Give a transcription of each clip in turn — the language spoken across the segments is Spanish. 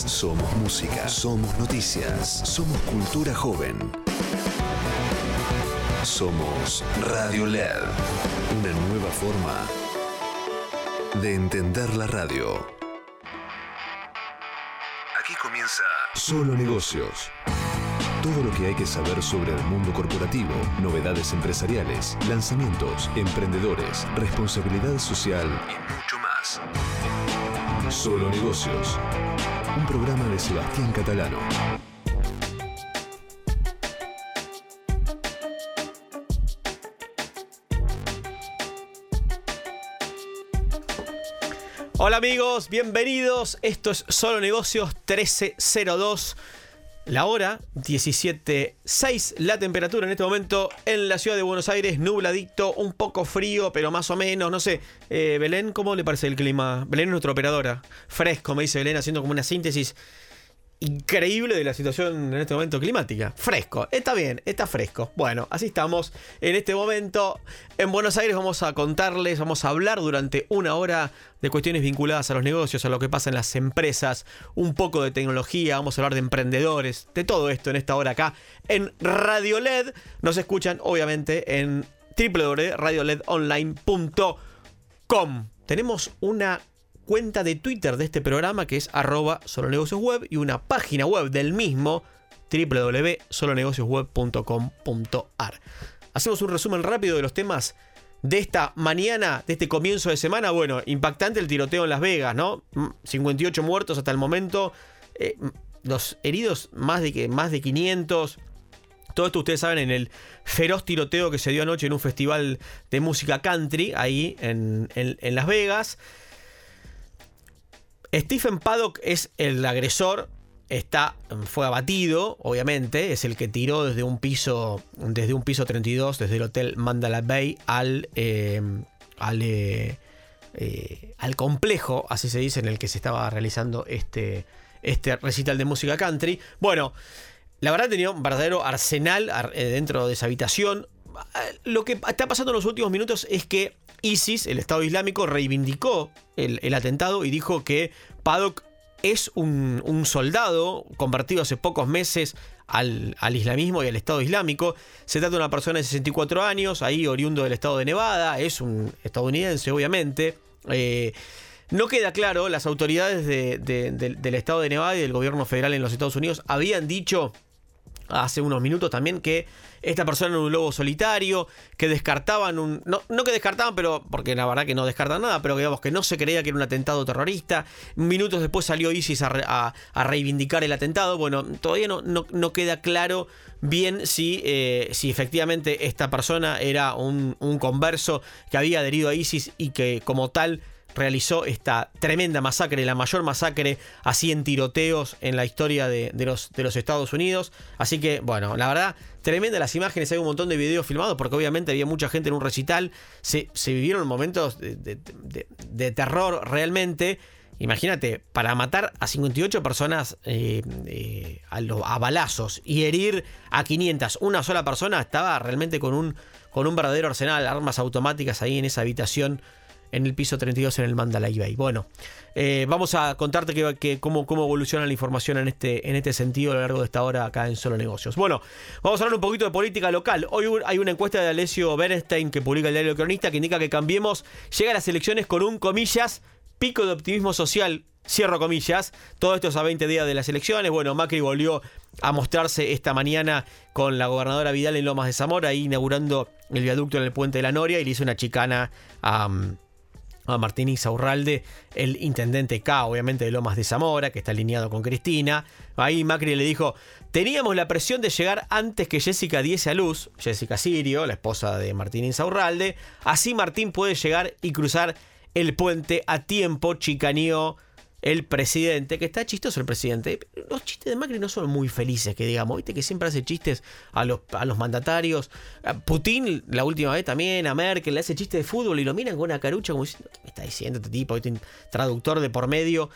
somos música, somos noticias, somos cultura joven. Somos Radio LED, una nueva forma de entender la radio. Aquí comienza Solo Negocios. Todo lo que hay que saber sobre el mundo corporativo, novedades empresariales, lanzamientos, emprendedores, responsabilidad social y mucho más. Solo Negocios. Un programa de Sebastián Catalano. Hola amigos, bienvenidos. Esto es Solo Negocios 1302. La hora 17.6. La temperatura en este momento en la ciudad de Buenos Aires, nubladito, un poco frío, pero más o menos. No sé, eh, Belén, ¿cómo le parece el clima? Belén es nuestra operadora. Fresco, me dice Belén, haciendo como una síntesis increíble de la situación en este momento climática. Fresco, está bien, está fresco. Bueno, así estamos en este momento. En Buenos Aires vamos a contarles, vamos a hablar durante una hora de cuestiones vinculadas a los negocios, a lo que pasa en las empresas, un poco de tecnología, vamos a hablar de emprendedores, de todo esto en esta hora acá en Radio LED. Nos escuchan obviamente en www.radioledonline.com. Tenemos una cuenta de Twitter de este programa que es arroba solonegociosweb y una página web del mismo www.solonegociosweb.com.ar. Hacemos un resumen rápido de los temas de esta mañana, de este comienzo de semana. Bueno, impactante el tiroteo en Las Vegas, ¿no? 58 mm, muertos hasta el momento. Eh, mm, los heridos, más de, que, más de 500. Todo esto ustedes saben en el feroz tiroteo que se dio anoche en un festival de música country ahí en, en Las Vegas. Stephen Paddock es el agresor, está, fue abatido, obviamente, es el que tiró desde un piso, desde un piso 32, desde el hotel Mandala Bay al, eh, al, eh, eh, al, complejo, así se dice, en el que se estaba realizando este, este recital de música country. Bueno, la verdad tenía un verdadero arsenal dentro de esa habitación. Lo que está pasando en los últimos minutos es que ISIS, el Estado Islámico, reivindicó el, atentado y dijo que Paddock es un, soldado convertido hace pocos meses al, islamismo y al Estado Islámico. Se trata de una persona de 64 años, ahí oriundo del Estado de Nevada, es un estadounidense obviamente. Eh, no queda claro, las autoridades del Estado de Nevada y del gobierno federal en los Estados Unidos habían dicho hace unos minutos también que esta persona era un lobo solitario, que descartaban un... No, no que descartaban, pero porque la verdad que no descartan nada, pero digamos que no se creía que era un atentado terrorista. Minutos después salió ISIS a, reivindicar el atentado. Bueno, todavía no, no, queda claro bien si, eh, si efectivamente esta persona era un, un converso que había adherido a ISIS y que como tal realizó esta tremenda masacre, la mayor masacre así en tiroteos en la historia de, los, de los Estados Unidos. Así que, bueno, la verdad, tremenda las imágenes, hay un montón de videos filmados porque obviamente había mucha gente en un recital, se, vivieron momentos de, terror realmente. Imagínate, para matar a 58 personas eh, eh, a, a, balazos y herir a 500, una sola persona estaba realmente con un, con un verdadero arsenal, armas automáticas ahí en esa habitación en el piso 32 en el Mandalay Bay. Bueno, eh, vamos a contarte que, cómo, cómo, evoluciona la información en este, en este sentido a lo largo de esta hora acá en Solo Negocios. Bueno, vamos a hablar un poquito de política local. Hoy hay una encuesta de Alessio Bernstein que publica el diario Cronista que indica que Cambiemos llega a las elecciones con un, comillas, pico de optimismo social Cierro comillas, todo esto es a 20 días de las elecciones. Bueno, Macri volvió a mostrarse esta mañana con la gobernadora Vidal en Lomas de Zamora, ahí inaugurando el viaducto en el puente de la Noria y le hizo una chicana a, a Martín Isaurralde, el intendente K, obviamente de Lomas de Zamora, que está alineado con Cristina. Ahí Macri le dijo, teníamos la presión de llegar antes que Jessica diese a luz, Jessica Sirio, la esposa de Martín Insaurralde, así Martín puede llegar y cruzar el puente a tiempo, chicaneó el presidente, que está chistoso el presidente. Los chistes de Macri no son muy felices, que digamos, viste que siempre hace chistes a los, a los mandatarios. Putin, la última vez también, a Merkel, le hace chistes de fútbol y lo miran con una carucha como diciendo, ¿qué me está diciendo este tipo? traductor de por medio.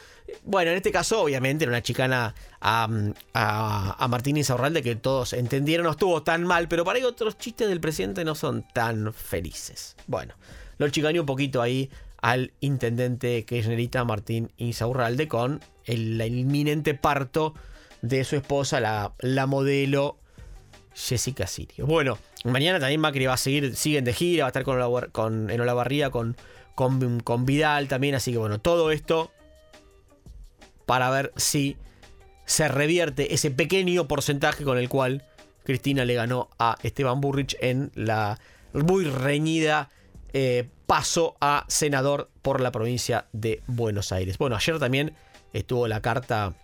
Bueno, en este caso, obviamente, era una chicana a, a, a Martín que todos entendieron, no estuvo tan mal, pero para ahí otros chistes del presidente no son tan felices. Bueno, lo chicaneó un poquito ahí al intendente kirchnerita Martín Insaurralde con el, inminente parto de su esposa, la, modelo Jessica Sirio. Bueno, mañana también Macri va a seguir, siguen de gira, va a estar con, con, en Olavarría con, con, con Vidal también, así que bueno, todo esto para ver si se revierte ese pequeño porcentaje con el cual Cristina le ganó a Esteban Burrich en la muy reñida eh, paso a senador por la provincia de Buenos Aires. Bueno, ayer también estuvo la carta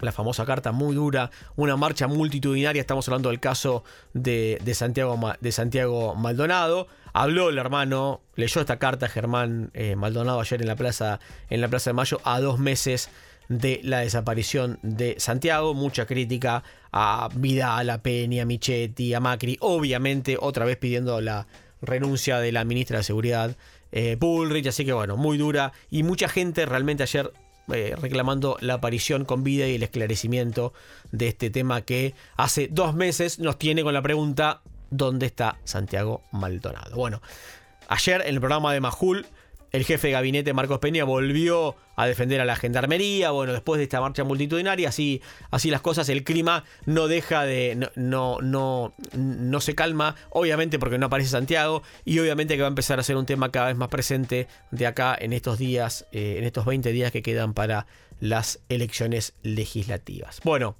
la famosa carta muy dura, una marcha multitudinaria, estamos hablando del caso de, Santiago, de Santiago Maldonado. Habló el hermano, leyó esta carta Germán eh, Maldonado ayer en la, plaza, en la Plaza de Mayo a dos meses de la desaparición de Santiago. Mucha crítica a Vidal, a Peña, a Michetti, a Macri. Obviamente, otra vez pidiendo la renuncia de la ministra de Seguridad, eh, Bullrich. Así que bueno, muy dura. Y mucha gente realmente ayer eh, reclamando la aparición con vida y el esclarecimiento de este tema que hace dos meses nos tiene con la pregunta: ¿dónde está Santiago Maldonado? Bueno, ayer en el programa de Majul el jefe de gabinete Marcos Peña volvió a defender a la gendarmería. Bueno, después de esta marcha multitudinaria, así, así las cosas, el clima no deja de. No, no, no, se calma, obviamente porque no aparece Santiago, y obviamente que va a empezar a ser un tema cada vez más presente de acá en estos días, eh, en estos 20 días que quedan para las elecciones legislativas. Bueno.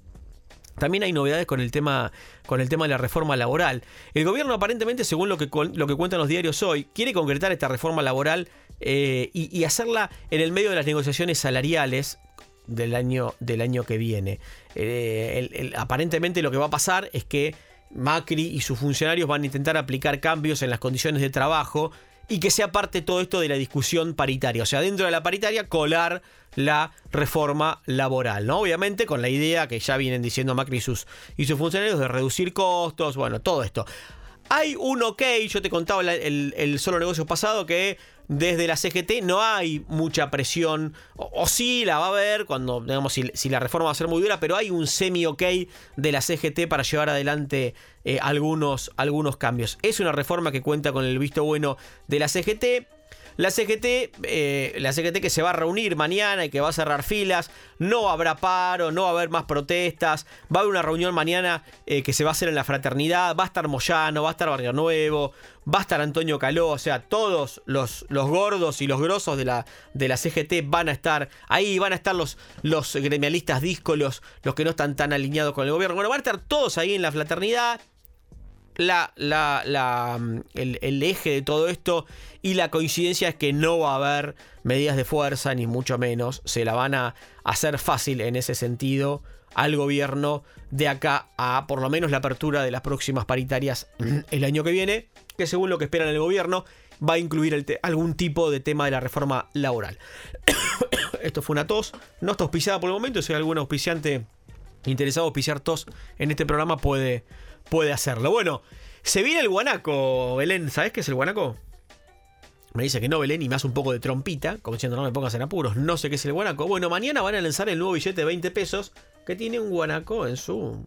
También hay novedades con el tema, con el tema de la reforma laboral. El gobierno aparentemente, según lo que, lo que cuentan los diarios hoy, quiere concretar esta reforma laboral eh, y, hacerla en el medio de las negociaciones salariales del año, del año que viene. Eh, aparentemente lo que va a pasar es que Macri y sus funcionarios van a intentar aplicar cambios en las condiciones de trabajo y que sea parte todo esto de la discusión paritaria. O sea, dentro de la paritaria colar la reforma laboral, ¿no? Obviamente con la idea que ya vienen diciendo Macri y sus, funcionarios de reducir costos, bueno, todo esto. Hay un ok, yo te contaba el, solo negocio pasado que desde la CGT no hay mucha presión, o, sí la va a haber cuando, digamos, si, la reforma va a ser muy dura, pero hay un semi-ok de la CGT para llevar adelante eh, algunos, algunos cambios. Es una reforma que cuenta con el visto bueno de la CGT. La CGT, eh, la CGT que se va a reunir mañana y que va a cerrar filas, no habrá paro, no va a haber más protestas, va a haber una reunión mañana eh, que se va a hacer en la fraternidad, va a estar Moyano, va a estar Barrio Nuevo, va a estar Antonio Caló, o sea, todos los, los gordos y los grosos de la, de la CGT van a estar ahí, van a estar los, los gremialistas díscolos, los que no están tan alineados con el gobierno, bueno, van a estar todos ahí en la fraternidad la, mm, el, eje de todo esto y la coincidencia es que no va a haber medidas de fuerza, ni mucho menos. Se la van a hacer fácil en ese sentido al gobierno de acá a por lo menos la apertura de las próximas paritarias el año que viene, que según lo que esperan el gobierno va a incluir algún tipo de tema de la reforma laboral. Esto fue una tos, no está auspiciada por el momento, si hay algún auspiciante interesado en auspiciar tos en este programa puede puede hacerlo. Bueno, se viene el guanaco, Belén. ¿Sabes qué es el guanaco? Me dice que no, Belén, y me hace un poco de trompita, como diciendo no me pongas en apuros, no sé qué es el guanaco. Bueno, mañana van a lanzar el nuevo billete de 20 pesos que tiene un guanaco en su.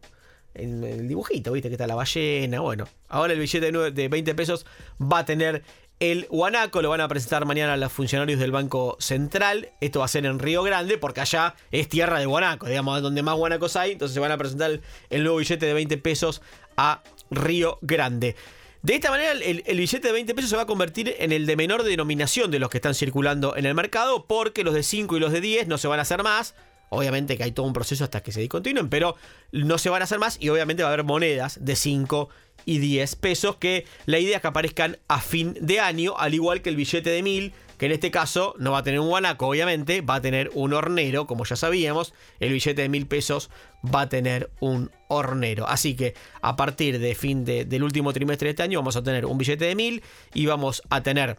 En el dibujito, viste que está la ballena. Bueno, ahora el billete de 20 pesos va a tener el guanaco. Lo van a presentar mañana a los funcionarios del Banco Central. Esto va a ser en Río Grande, porque allá es tierra de guanaco, digamos, donde más guanacos hay. Entonces se van a presentar el nuevo billete de 20 pesos a Río Grande. De esta manera, el, billete de 20 pesos se va a convertir en el de menor denominación de los que están circulando en el mercado, porque los de 5 y los de 10 no se van a hacer más. Obviamente que hay todo un proceso hasta que se discontinúen, pero no se van a hacer más y obviamente va a haber monedas de 5 y 10 pesos que la idea es que aparezcan a fin de año, al igual que el billete de 1000 en este caso no va a tener un guanaco, obviamente, va a tener un hornero, como ya sabíamos, el billete de mil pesos va a tener un hornero. Así que a partir de fin del último trimestre de este año vamos a tener un billete de mil y vamos a tener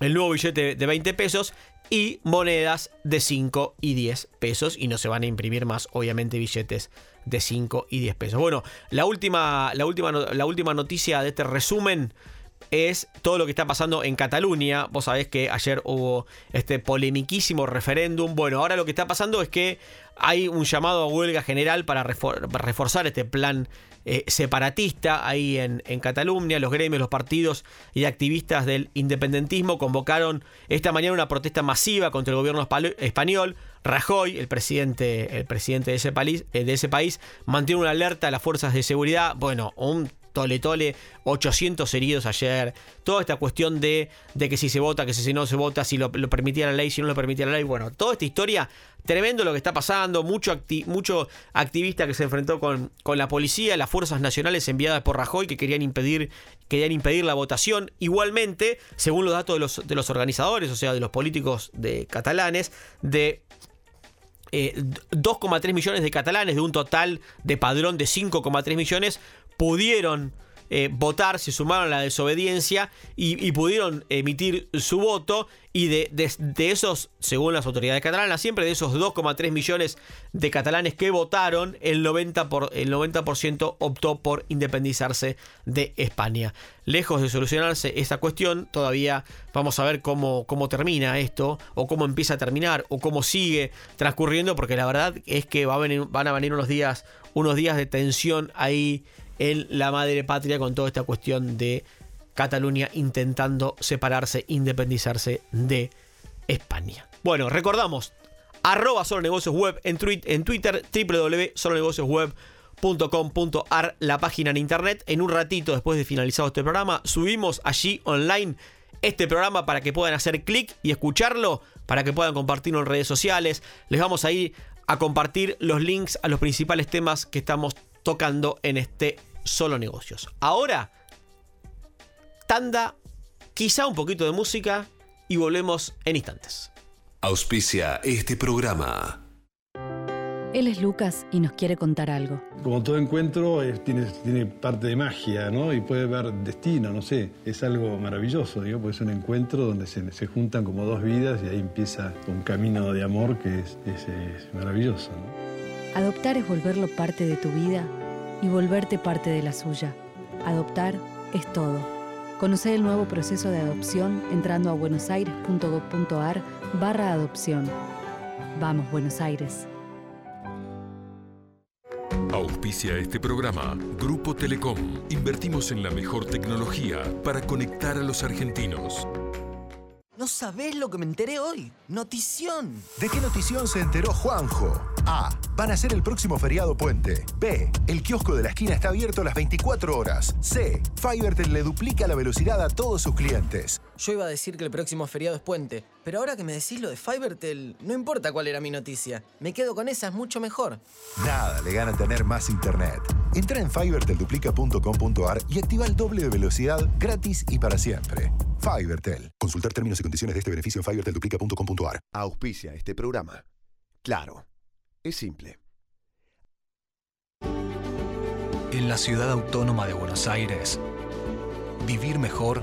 el nuevo billete de 20 pesos y monedas de 5 y 10 pesos y no se van a imprimir más obviamente billetes de 5 y 10 pesos. Bueno, la última, la última, la última noticia de este resumen es todo lo que está pasando en Cataluña. Vos sabés que ayer hubo este polemiquísimo referéndum. Bueno, ahora lo que está pasando es que hay un llamado a huelga general para reforzar este plan eh, separatista ahí en, en, Cataluña. Los gremios, los partidos y activistas del independentismo convocaron esta mañana una protesta masiva contra el gobierno español. Rajoy, el presidente, el presidente de, ese país, eh, de ese país, mantiene una alerta a las fuerzas de seguridad. Bueno, un tole tole, 800 heridos ayer, toda esta cuestión de, de que si se vota, que si no se vota, si lo, permitía la ley, si no lo permitía la ley, bueno, toda esta historia, tremendo lo que está pasando, mucho, mucho activista que se enfrentó con, con, la policía, las fuerzas nacionales enviadas por Rajoy que querían impedir, querían impedir la votación, igualmente, según los datos de los, de los organizadores, o sea, de los políticos de catalanes, de 2,3 eh, millones de catalanes de un total de padrón de 5,3 millones pudieron eh, votar, se sumaron a la desobediencia y, pudieron emitir su voto. Y de, esos, según las autoridades catalanas, siempre de esos 2,3 millones de catalanes que votaron, el 90%, por, el 90 optó por independizarse de España. Lejos de solucionarse esta cuestión, todavía vamos a ver cómo, cómo termina esto, o cómo empieza a terminar, o cómo sigue transcurriendo, porque la verdad es que van a venir unos días, unos días de tensión ahí en la madre patria con toda esta cuestión de Cataluña intentando separarse, independizarse de España. Bueno, recordamos, arroba solo negocios web en, en Twitter, www.solonegociosweb.com.ar, la página en internet. En un ratito, después de finalizado este programa, subimos allí online este programa para que puedan hacer clic y escucharlo, para que puedan compartirlo en redes sociales. Les vamos a ir a compartir los links a los principales temas que estamos tocando en este solo negocios. Ahora, tanda, quizá un poquito de música y volvemos en instantes. Auspicia este programa. Él es Lucas y nos quiere contar algo. Como todo encuentro tiene, tiene, parte de magia, ¿no? Y puede ver destino, no sé. Es algo maravilloso, digo, porque es un encuentro donde se, se juntan como dos vidas y ahí empieza un camino de amor que es, es, es maravilloso, ¿no? Adoptar es volverlo parte de tu vida y volverte parte de la suya. Adoptar es todo. Conocer el nuevo proceso de adopción entrando a buenosaires.gov.ar barra adopción. Vamos, Buenos Aires. Auspicia este programa Grupo Telecom. Invertimos en la mejor tecnología para conectar a los argentinos. No sabés lo que me enteré hoy. Notición. ¿De qué notición se enteró Juanjo? A. Van a ser el próximo feriado puente. B. El kiosco de la esquina está abierto las 24 horas. C. Fivertel le duplica la velocidad a todos sus clientes. Yo iba a decir que el próximo feriado es puente, pero ahora que me decís lo de Fivertel, no importa cuál era mi noticia. Me quedo con esa, es mucho mejor. Nada le gana tener más internet. Entra en fivertelduplica.com.ar y activa el doble de velocidad gratis y para siempre. Fivertel. Consultar términos y condiciones de este beneficio en fivertelduplica.com.ar. Auspicia este programa. Claro, es simple. En la ciudad autónoma de Buenos Aires, vivir mejor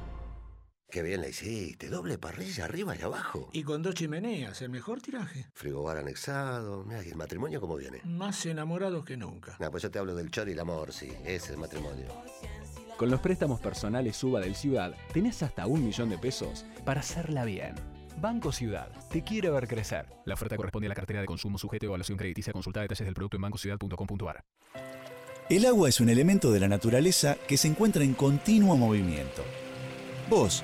Qué bien la hiciste, doble parrilla arriba y abajo. Y con dos chimeneas, el mejor tiraje. Frigobar anexado, mira, ¿y el matrimonio cómo viene? Más enamorados que nunca. No, pues yo te hablo del chor y el amor, sí, ese es el matrimonio. Con los préstamos personales Suba del Ciudad, tenés hasta un millón de pesos para hacerla bien. Banco Ciudad, te quiere ver crecer. La oferta corresponde a la cartera de consumo sujeto a evaluación crediticia. Consulta detalles del producto en bancociudad.com.ar. El agua es un elemento de la naturaleza que se encuentra en continuo movimiento. Vos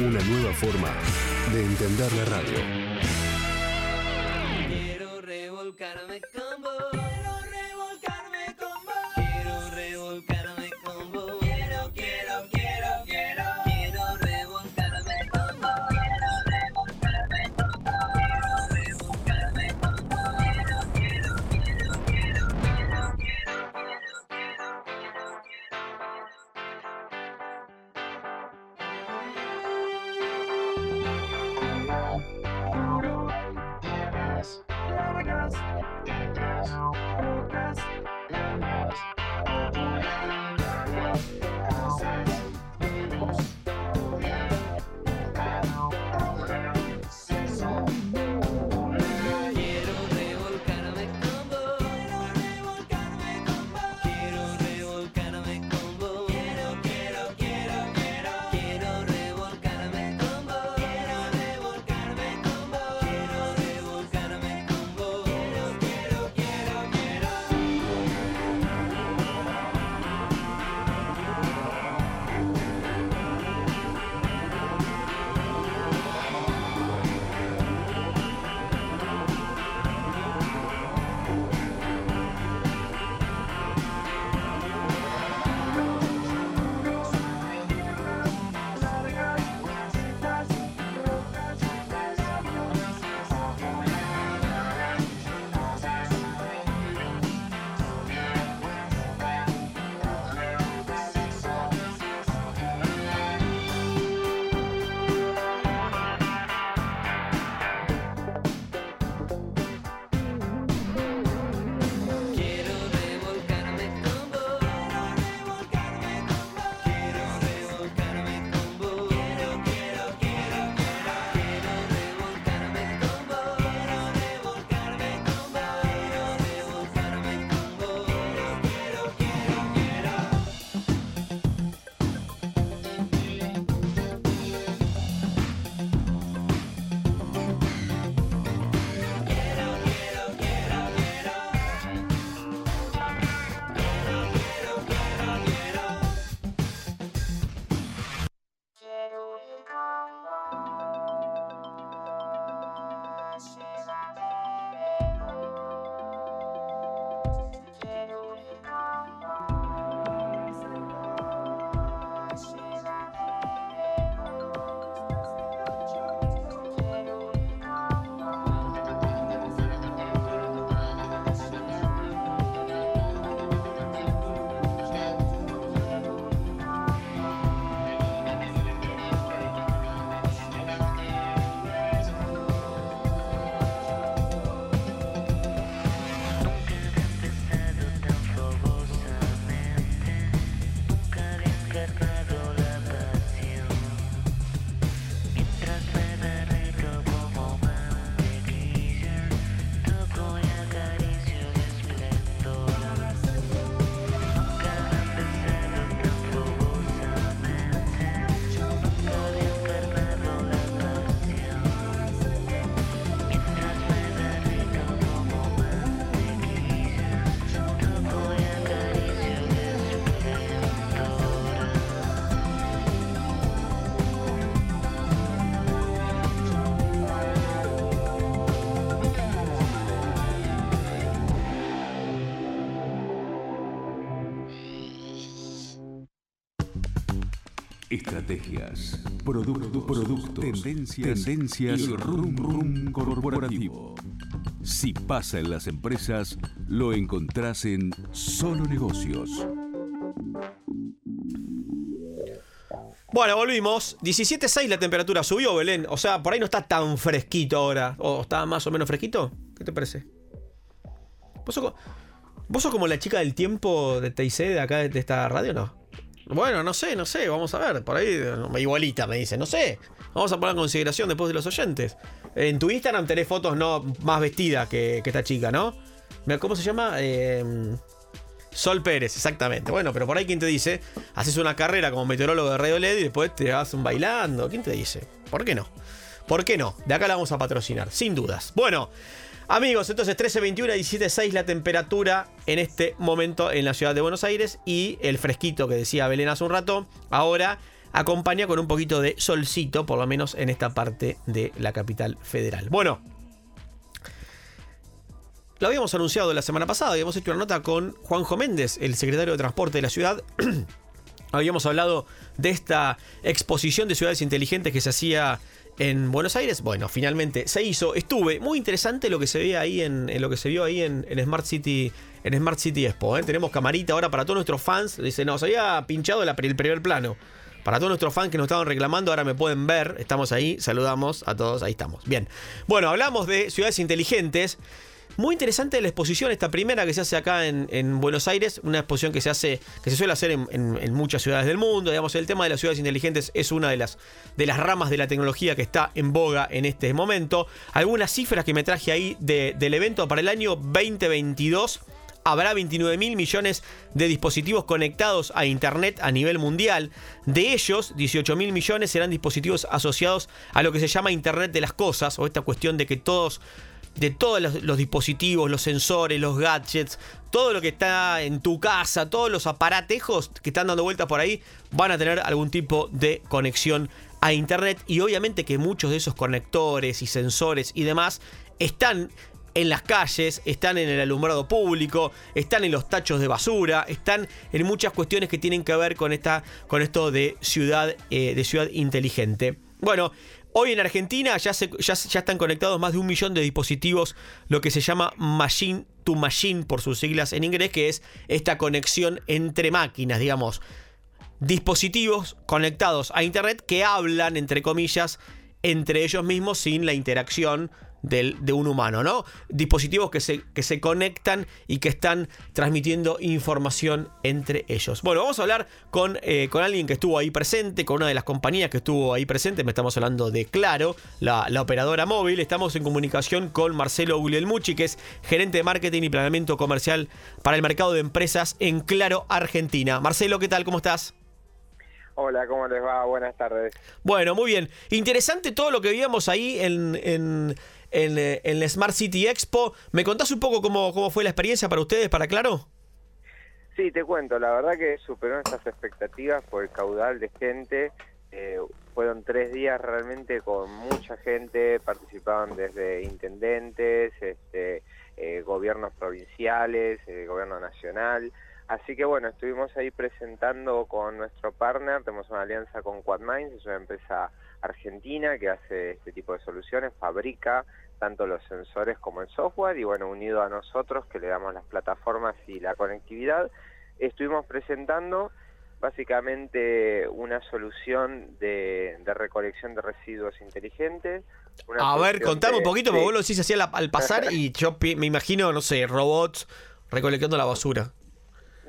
Una nueva forma de entender la radio. Quiero revolcarme Estrategias, productos, productos, tendencias, tendencias y rum rum corporativo. Si pasa en las empresas, lo encontrás en Solo Negocios. Bueno, volvimos. 17.6 la temperatura subió, Belén. O sea, por ahí no está tan fresquito ahora. ¿O está más o menos fresquito? ¿Qué te parece? ¿Vos sos, co- vos sos como la chica del tiempo de TIC de acá de esta radio, no? Bueno, no sé, no sé, vamos a ver. Por ahí, igualita me dice, no sé. Vamos a poner en consideración después de los oyentes. En tu Instagram tenés fotos no más vestida que, esta chica, ¿no? ¿Cómo se llama? Eh, Sol Pérez, exactamente. Bueno, pero por ahí, ¿quién te dice? Haces una carrera como meteorólogo de Radio LED y después te vas un bailando. ¿Quién te dice? ¿Por qué no? ¿Por qué no? De acá la vamos a patrocinar, sin dudas. Bueno, amigos, entonces 13.21 a 17.6 la temperatura en este momento en la ciudad de Buenos Aires y el fresquito que decía Belén hace un rato, ahora acompaña con un poquito de solcito, por lo menos en esta parte de la capital federal. Bueno, lo habíamos anunciado la semana pasada, habíamos hecho una nota con Juanjo Méndez, el secretario de Transporte de la ciudad. habíamos hablado de esta exposición de ciudades inteligentes que se hacía en Buenos Aires. Bueno, finalmente se hizo. Estuve. Muy interesante lo que se ve ahí en, lo que se vio ahí en, en Smart City. En Smart City Expo. ¿eh? Tenemos camarita ahora para todos nuestros fans. Dice, no, se había pinchado el primer plano. Para todos nuestros fans que nos estaban reclamando, ahora me pueden ver. Estamos ahí, saludamos a todos, ahí estamos. Bien. Bueno, hablamos de ciudades inteligentes. Muy interesante la exposición, esta primera que se hace acá en, en Buenos Aires, una exposición que se hace, que se suele hacer en, muchas ciudades del mundo. Digamos, el tema de las ciudades inteligentes es una de las, de las ramas de la tecnología que está en boga en este momento. Algunas cifras que me traje ahí de- del evento para el año 2022. Habrá 29 mil millones de dispositivos conectados a Internet a nivel mundial. De ellos, 18 mil millones serán dispositivos asociados a lo que se llama Internet de las Cosas, o esta cuestión de que todos de todos los, dispositivos, los sensores, los gadgets, todo lo que está en tu casa, todos los aparatejos que están dando vueltas por ahí, van a tener algún tipo de conexión a Internet. Y obviamente que muchos de esos conectores y sensores y demás están en las calles, están en el alumbrado público, están en los tachos de basura, están en muchas cuestiones que tienen que ver con, esta, con esto de ciudad, eh, de ciudad inteligente. Bueno, hoy en Argentina ya, se- ya, ya están conectados más de un millón de dispositivos, lo que se llama Machine to Machine por sus siglas en inglés, que es esta conexión entre máquinas, digamos. Dispositivos conectados a Internet que hablan, entre comillas, entre ellos mismos sin la interacción del- de un humano, ¿no? Dispositivos que se, que se conectan y que están transmitiendo información entre ellos. Bueno, vamos a hablar con, eh, con alguien que estuvo ahí presente, con una de las compañías que estuvo ahí presente. Me estamos hablando de Claro, la, la operadora móvil. Estamos en comunicación con Marcelo Guglielmucci, que es gerente de marketing y planeamiento comercial para el mercado de empresas en Claro, Argentina. Marcelo, ¿qué tal? ¿Cómo estás? Hola, ¿cómo les va? Buenas tardes. Bueno, muy bien. Interesante todo lo que vimos ahí en, en, en, eh, en la Smart City Expo. ¿Me contás un poco cómo, cómo fue la experiencia para ustedes, para Claro? Sí, te cuento, la verdad que superó nuestras expectativas por el caudal de gente. Eh, fueron tres días realmente con mucha gente, participaban desde intendentes, este, eh, gobiernos provinciales, eh, gobierno nacional. Así que bueno, estuvimos ahí presentando con nuestro partner, tenemos una alianza con QuadMinds, es una empresa argentina que hace este tipo de soluciones, fabrica tanto los sensores como el software y bueno, unido a nosotros que le damos las plataformas y la conectividad, estuvimos presentando básicamente una solución de, de recolección de residuos inteligentes. una A ver, contame un poquito, sí. porque vos lo decís así al, al pasar y yo me imagino, no sé, robots recolectando la basura.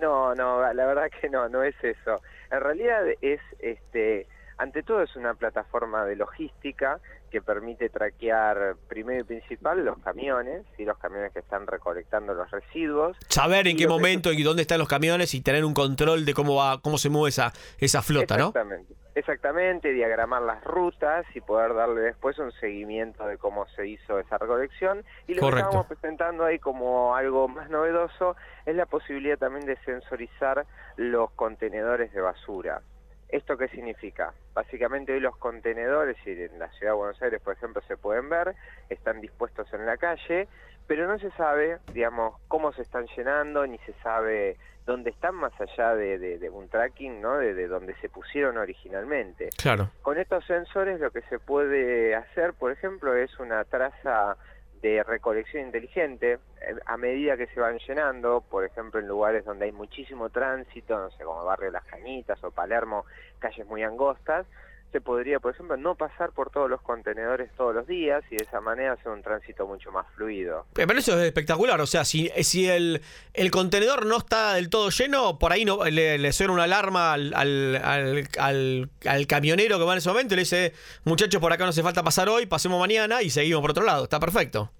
No, no, la verdad que no, no es eso. En realidad es, este, ante todo es una plataforma de logística que permite traquear primero y principal los camiones, y los camiones que están recolectando los residuos. Saber en qué que- momento y dónde están los camiones y tener un control de cómo va, cómo se mueve esa, esa flota, ¿no? Exactamente. Exactamente, diagramar las rutas y poder darle después un seguimiento de cómo se hizo esa recolección. Y lo que Correcto. estamos presentando ahí como algo más novedoso es la posibilidad también de sensorizar los contenedores de basura. ¿Esto qué significa? Básicamente hoy los contenedores, y en la ciudad de Buenos Aires, por ejemplo, se pueden ver, están dispuestos en la calle, pero no se sabe, digamos, cómo se están llenando, ni se sabe dónde están más allá de, de- de un tracking, ¿no? De, de donde se pusieron originalmente. Claro. Con estos sensores lo que se puede hacer, por ejemplo, es una traza de recolección inteligente eh, a medida que se van llenando, por ejemplo, en lugares donde hay muchísimo tránsito, no sé, como el barrio Las Cañitas o Palermo, calles muy angostas, se podría, por ejemplo, no pasar por todos los contenedores todos los días y de esa manera hacer un tránsito mucho más fluido. Eh, Pero eso es espectacular, o sea, si, si el, el contenedor no está del todo lleno, por ahí no le, suena una alarma al, al, al, al- al camionero que va en ese momento y le dice, muchachos, por acá no hace falta pasar hoy, pasemos mañana y seguimos por otro lado, está perfecto.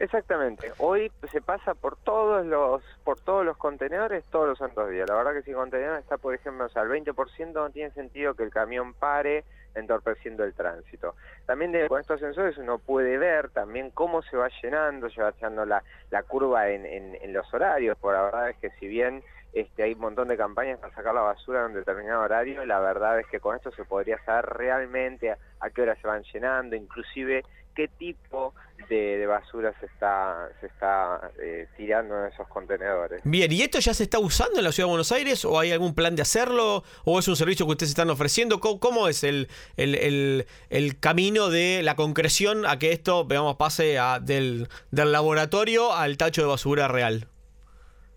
Exactamente. Hoy se pasa por todos los por todos los contenedores todos los santos días. La verdad que si el contenedor está, por ejemplo, al 20% no tiene sentido que el camión pare entorpeciendo el tránsito. También con estos sensores uno puede ver también cómo se va llenando, se va echando la, la curva en, en- en los horarios, por la verdad es que si bien este, hay un montón de campañas para sacar la basura en un determinado horario, la verdad es que con esto se podría saber realmente a, a qué hora se van llenando, inclusive qué tipo de, de basura se está, se está eh, tirando en esos contenedores. Bien, ¿y esto ya se está usando en la Ciudad de Buenos Aires o hay algún plan de hacerlo o es un servicio que ustedes están ofreciendo? ¿Cómo, cómo es el, el, el- el camino de la concreción a que esto, veamos, pase a- del, del laboratorio al tacho de basura real?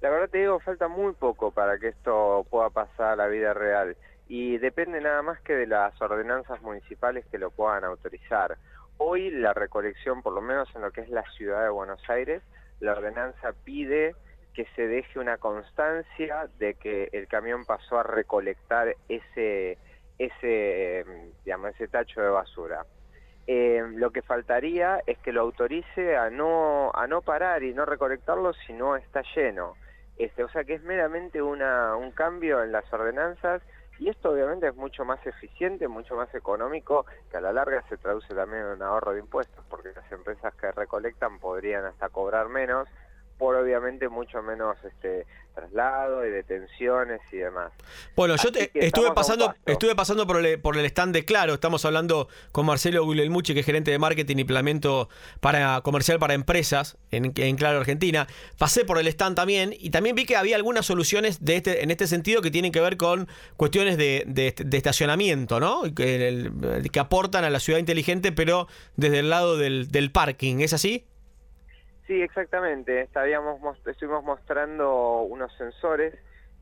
La verdad te digo, falta muy poco para que esto pueda pasar a la vida real y depende nada más que de las ordenanzas municipales que lo puedan autorizar. Hoy la recolección, por lo menos en lo que es la ciudad de Buenos Aires, la ordenanza pide que se deje una constancia de que el camión pasó a recolectar ese, ese, digamos, ese tacho de basura. Eh, lo que faltaría es que lo autorice a no, a no parar y no recolectarlo si no está lleno. Este, o sea que es meramente una, un cambio en las ordenanzas y esto obviamente es mucho más eficiente, mucho más económico, que a la larga se traduce también en un ahorro de impuestos, porque las empresas que recolectan podrían hasta cobrar menos por obviamente mucho menos este traslado y detenciones y demás. Bueno, yo te- estuve pasando, estuve pasando por el, por el stand de Claro. Estamos hablando con Marcelo Guilelmucci, que es gerente de marketing y planeamiento para comercial para empresas en, en Claro Argentina. Pasé por el stand también y también vi que había algunas soluciones de este, en este sentido que tienen que ver con cuestiones de, de- de estacionamiento, ¿no? Y Que, el- que aportan a la ciudad inteligente, pero desde el lado del, del parking. ¿Es así? Sí, exactamente. Estábamos, mos- estuvimos mostrando unos sensores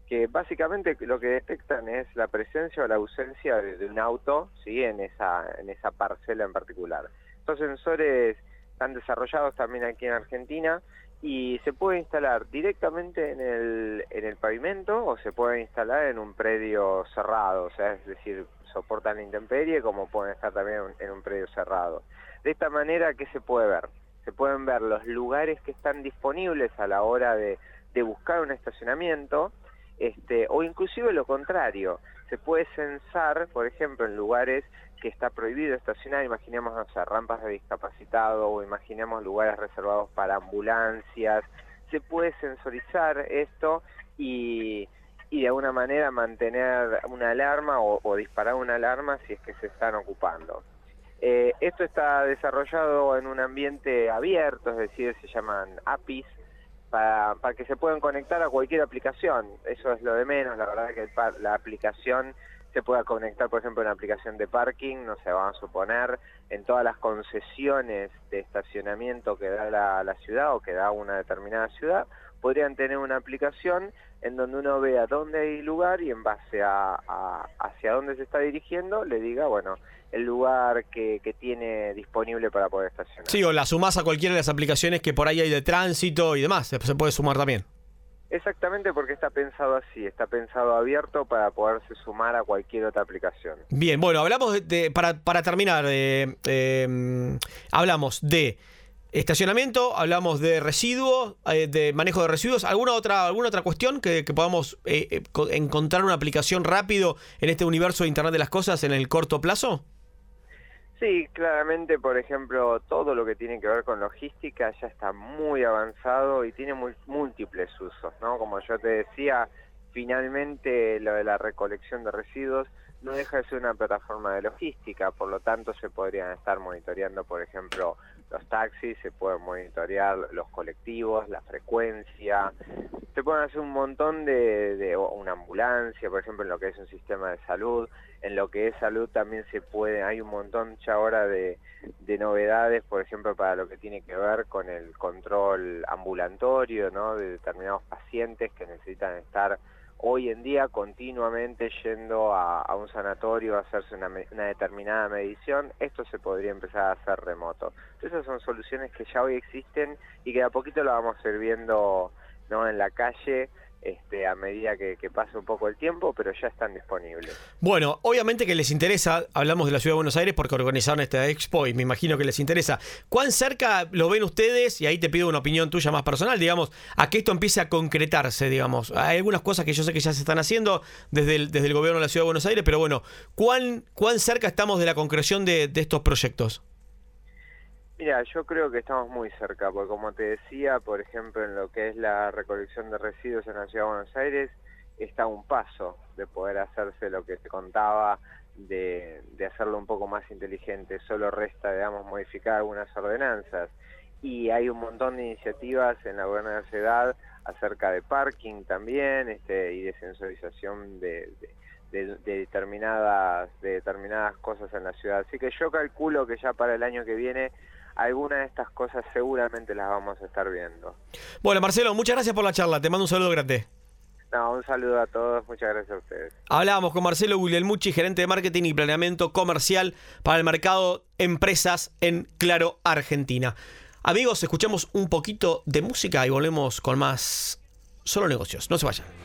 que básicamente lo que detectan es la presencia o la ausencia de, de un auto ¿sí? en, esa, en esa parcela en particular. Estos sensores están desarrollados también aquí en Argentina y se puede instalar directamente en el, en el pavimento o se puede instalar en un predio cerrado, o sea, es decir, soportan la intemperie como pueden estar también en un predio cerrado. De esta manera, ¿qué se puede ver? Se pueden ver los lugares que están disponibles a la hora de, buscar un estacionamiento, este, o inclusive lo contrario, se puede censar, por ejemplo, en lugares que está prohibido estacionar, imaginemos, no rampas de discapacitado o imaginemos lugares reservados para ambulancias, se puede sensorizar esto y, y de alguna manera mantener una alarma o disparar una alarma si es que se están ocupando. Eh, esto está desarrollado en un ambiente abierto, es decir, se llaman APIs, para, que se puedan conectar a cualquier aplicación. Eso es lo de menos, la verdad que el par- la aplicación se pueda conectar, por ejemplo, en una aplicación de parking, no sé, vamos a suponer, en todas las concesiones de estacionamiento que da la ciudad o que da una determinada ciudad, podrían tener una aplicación en donde uno vea dónde hay lugar y en base a, a- hacia dónde se está dirigiendo le diga, bueno, el lugar que, que tiene disponible para poder estacionar. Sí, o la sumás a cualquiera de las aplicaciones que por ahí hay de tránsito y demás. Se puede sumar también. Exactamente porque está pensado así, está pensado abierto para poderse sumar a cualquier otra aplicación. Bien, bueno, hablamos de, de- para, para terminar, eh, eh, hablamos de estacionamiento, hablamos de residuos, eh, de manejo de residuos. ¿Alguna otra, alguna otra cuestión que, podamos eh, eh, co- encontrar una aplicación rápido en este universo de Internet de las Cosas en el corto plazo? Sí, claramente, por ejemplo, todo lo que tiene que ver con logística ya está muy avanzado y tiene múltiples usos, ¿no? Como yo te decía, finalmente lo de la recolección de residuos no deja de ser una plataforma de logística, por lo tanto se podrían estar monitoreando, por ejemplo, los taxis, se pueden monitorear los colectivos, la frecuencia, se pueden hacer un montón de, de una ambulancia, por ejemplo, en lo que es un sistema de salud, en lo que es salud también se puede, hay un montón ya ahora de, de novedades, por ejemplo, para lo que tiene que ver con el control ambulatorio, ¿no? De determinados pacientes que necesitan estar hoy en día continuamente yendo a, un sanatorio a hacerse una determinada medición, esto se podría empezar a hacer remoto. Esas son soluciones que ya hoy existen y que de a poquito lo vamos a ir viendo ¿no? en la calle este, a medida que, que pase un poco el tiempo, pero ya están disponibles. Bueno, obviamente que les interesa, hablamos de la Ciudad de Buenos Aires porque organizaron esta expo y me imagino que les interesa. ¿Cuán cerca lo ven ustedes? Y ahí te pido una opinión tuya más personal, digamos, a que esto empiece a concretarse, digamos. Hay algunas cosas que yo sé que ya se están haciendo desde el, desde el gobierno de la Ciudad de Buenos Aires, pero bueno, ¿cuán, cuán cerca estamos de la concreción de, de estos proyectos? Mira, yo creo que estamos muy cerca, porque como te decía, por ejemplo, en lo que es la recolección de residuos en la Ciudad de Buenos Aires, está un paso de poder hacerse lo que te contaba, de, de hacerlo un poco más inteligente. Solo resta, digamos, modificar algunas ordenanzas. Y hay un montón de iniciativas en la gobierno de la ciudad acerca de parking también, este, y de sensorización de determinadas, de determinadas cosas en la ciudad. Así que yo calculo que ya para el año que viene alguna de estas cosas seguramente las vamos a estar viendo. Bueno, Marcelo, muchas gracias por la charla. Te mando un saludo grande. No, un saludo a todos, muchas gracias a ustedes. Hablábamos con Marcelo Guglielmucci, gerente de marketing y planeamiento comercial para el mercado empresas en Claro, Argentina. Amigos, escuchamos un poquito de música y volvemos con más Solo Negocios. No se vayan.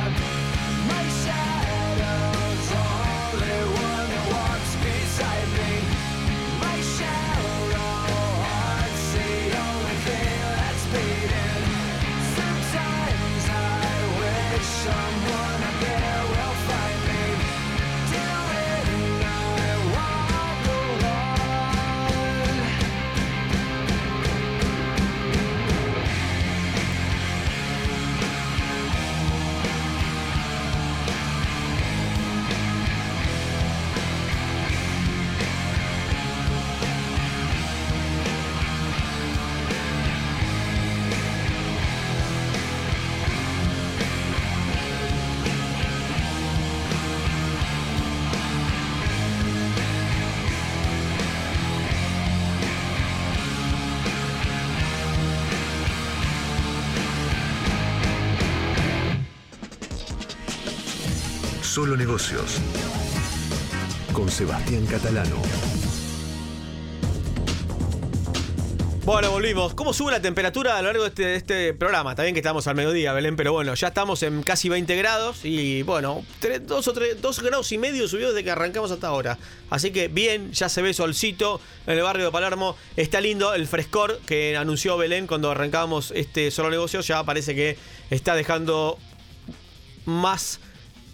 negocios. Con Sebastián Catalano. Bueno, volvimos. ¿Cómo sube la temperatura a lo largo de este, de este programa? Está bien que estamos al mediodía, Belén, pero bueno, ya estamos en casi 20 grados y bueno, 2 o tres, dos grados y medio subió desde que arrancamos hasta ahora. Así que bien, ya se ve solcito en el barrio de Palermo. Está lindo el frescor que anunció Belén cuando arrancábamos este solo negocio. Ya parece que está dejando más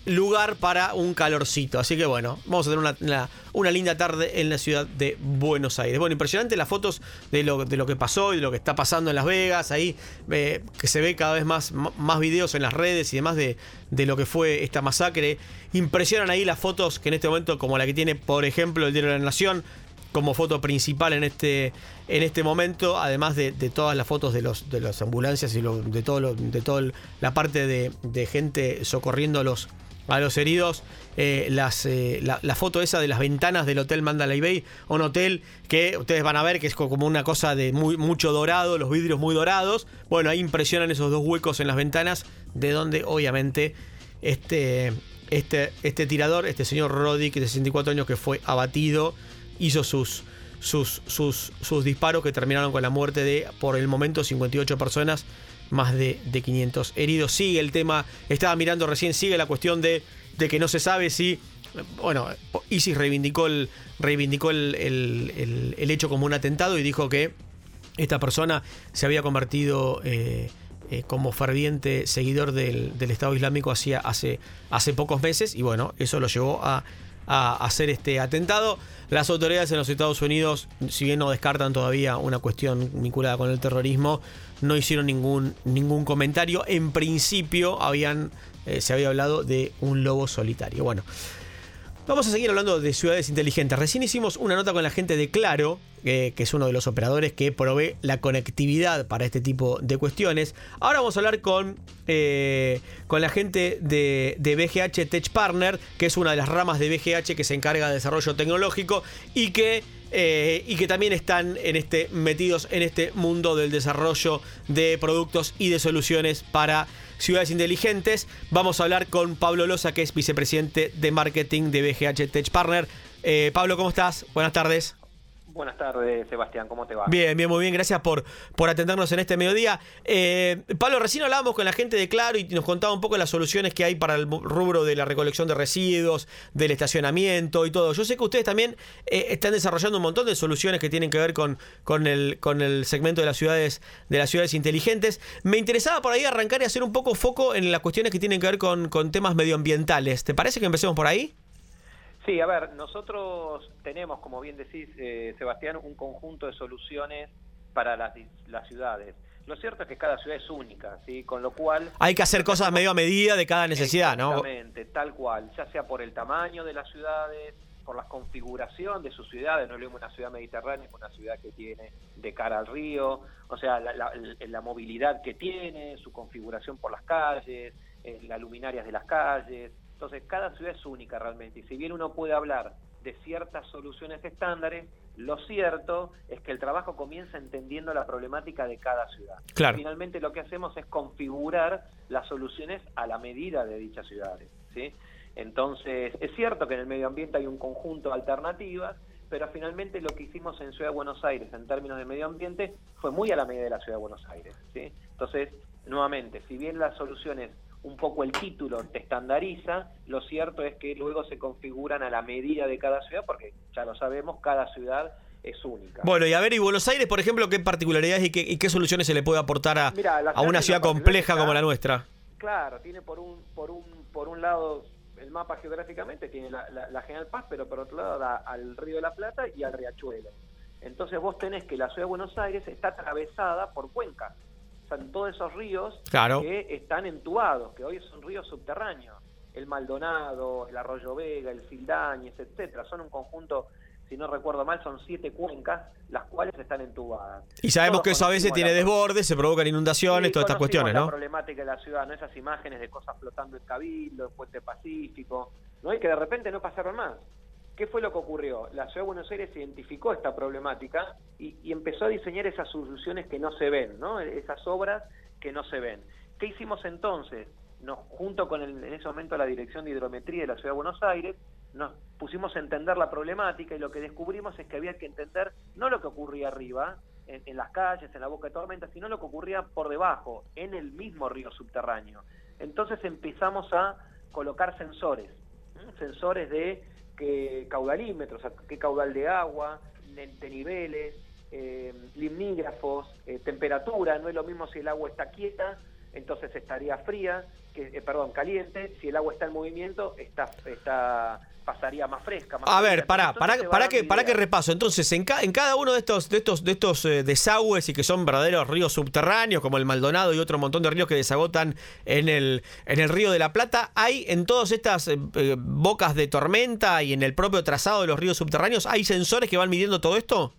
lugar para un calorcito. Así que bueno, vamos a tener una, una- linda tarde en la ciudad de Buenos Aires. Bueno, impresionante las fotos de lo, de lo que pasó y de lo que está pasando en Las Vegas. Ahí eh, que se ve cada vez más, más videos en las redes y demás de, de lo que fue esta masacre. Impresionan ahí las fotos que en este momento, como la que tiene, por ejemplo, el Diario de la Nación, como foto principal en este, en este momento, además de, de todas las fotos de los de las ambulancias y lo- de toda la parte de, de gente socorriendo a los, a los heridos. eh, las, eh, la, foto esa de las ventanas del Hotel Mandalay Bay, un hotel que ustedes van a ver que es co- como una cosa de muy, mucho dorado, los vidrios muy dorados. Bueno, ahí impresionan esos dos huecos en las ventanas, de donde obviamente este, este, este tirador, este señor Roddick, de 64 años, que fue abatido, hizo sus, sus, sus, sus disparos que terminaron con la muerte de, por el momento, 58 personas, más de, de 500 heridos. Sigue el tema, estaba mirando recién, sigue la cuestión de, de que no se sabe si. Bueno, ISIS reivindicó el, reivindicó el, el- el- hecho como un atentado y dijo que esta persona se había convertido eh, eh, como ferviente seguidor del, Estado Islámico hacía, hace, hace pocos meses y bueno, eso lo llevó a, a hacer este atentado. Las autoridades en los Estados Unidos, si bien no descartan todavía una cuestión vinculada con el terrorismo, no hicieron ningún, ningún comentario. En principio habían, eh, se había hablado de un lobo solitario. Bueno, Vamos a seguir hablando de ciudades inteligentes. Recién hicimos una nota con la gente de Claro, eh, que es uno de los operadores que provee la conectividad para este tipo de cuestiones. Ahora vamos a hablar con, eh, con la gente de, de BGH Tech Partner, que es una de las ramas de BGH que se encarga de desarrollo tecnológico y que eh, y que también están en este, metidos en este mundo del desarrollo de productos y de soluciones para ciudades inteligentes. Vamos a hablar con Pablo Loza, que es vicepresidente de marketing de BGH Tech Partner. Eh, Pablo, ¿cómo estás? Buenas tardes. Buenas tardes, Sebastián, ¿cómo te va? Bien, bien, muy bien. Gracias por, por atendernos en este mediodía. Eh, Pablo, recién hablábamos con la gente de Claro y nos contaba un poco las soluciones que hay para el rubro de la recolección de residuos, del estacionamiento y todo. Yo sé que ustedes también eh, están desarrollando un montón de soluciones que tienen que ver con, con, el, con el segmento de las ciudades, de las ciudades inteligentes. Me interesaba por ahí arrancar y hacer un poco foco en las cuestiones que tienen que ver con, con temas medioambientales. ¿Te parece que empecemos por ahí? Sí, a ver, nosotros tenemos, como bien decís, eh, Sebastián, un conjunto de soluciones para las, las ciudades. Lo cierto es que cada ciudad es única, ¿sí? Con lo cual... Hay que hacer cosas medio a medida de cada necesidad, ¿no? Exactamente, tal cual, ya sea por el tamaño de las ciudades, por la configuración de sus ciudades, no es lo mismo una ciudad mediterránea que una ciudad que tiene de cara al río, o sea, la, la- la movilidad que tiene, su configuración por las calles, eh, las luminarias de las calles, entonces cada ciudad es única realmente, y si bien uno puede hablar de ciertas soluciones estándares, lo cierto es que el trabajo comienza entendiendo la problemática de cada ciudad. Claro. Finalmente lo que hacemos es configurar las soluciones a la medida de dichas ciudades, ¿sí? Entonces, es cierto que en el medio ambiente hay un conjunto de alternativas, pero finalmente lo que hicimos en Ciudad de Buenos Aires en términos de medio ambiente fue muy a la medida de la Ciudad de Buenos Aires, ¿sí? Entonces, nuevamente, si bien las soluciones un poco el título te estandariza, lo cierto es que luego se configuran a la medida de cada ciudad, porque ya lo sabemos, cada ciudad es única. Bueno, y a ver, y Buenos Aires, por ejemplo, ¿qué particularidades y qué, y qué soluciones se le puede aportar a, Mirá, a una ciudad compleja como la nuestra? Claro, tiene por un, por un, por un lado el mapa geográficamente tiene la, la- la General Paz, pero por otro lado da al Río de la Plata y al Riachuelo. Entonces vos tenés que la ciudad de Buenos Aires está atravesada por cuencas. Son todos esos ríos Claro. que están entubados, que hoy son ríos subterráneos. El Maldonado, el Arroyo Vega, el Fildañez, etcétera. Son un conjunto, si no recuerdo mal, son siete cuencas, las cuales están entubadas. Y sabemos Todos que eso a veces tiene la- desbordes, se provocan inundaciones, Sí, todas estas cuestiones, la ¿no? problemática de la ciudad, ¿no? Esas imágenes de cosas flotando en Cabildo, en Puente Pacífico, ¿no? Y que de repente no pasaron más. ¿Qué fue lo que ocurrió? La ciudad de Buenos Aires identificó esta problemática y, empezó a diseñar esas soluciones que no se ven, ¿no? Esas obras que no se ven. ¿Qué hicimos entonces? nos, junto con en ese momento la Dirección de Hidrometría de la Ciudad de Buenos Aires, nos pusimos a entender la problemática y lo que descubrimos es que había que entender no lo que ocurría arriba, en, las calles, en la boca de tormenta, sino lo que ocurría por debajo, en el mismo río subterráneo. Entonces empezamos a colocar sensores, sensores de que caudalímetros, qué caudal de agua, de niveles, eh, limnígrafos, eh, temperatura, no es lo mismo si el agua está quieta, entonces estaría fría, que, eh, perdón, caliente, si el agua está en movimiento, está, está pasaría más fresca. Más A ver, pará, pará, pará que, pará que repaso. Entonces, en, ca- en cada uno de estos, de estos, de estos eh, desagües y que son verdaderos ríos subterráneos, como el Maldonado y otro montón de ríos que desagotan en el, en el río de la Plata, hay en todas estas eh, eh, bocas de tormenta y en el propio trazado de los ríos subterráneos, ¿hay sensores que van midiendo todo esto?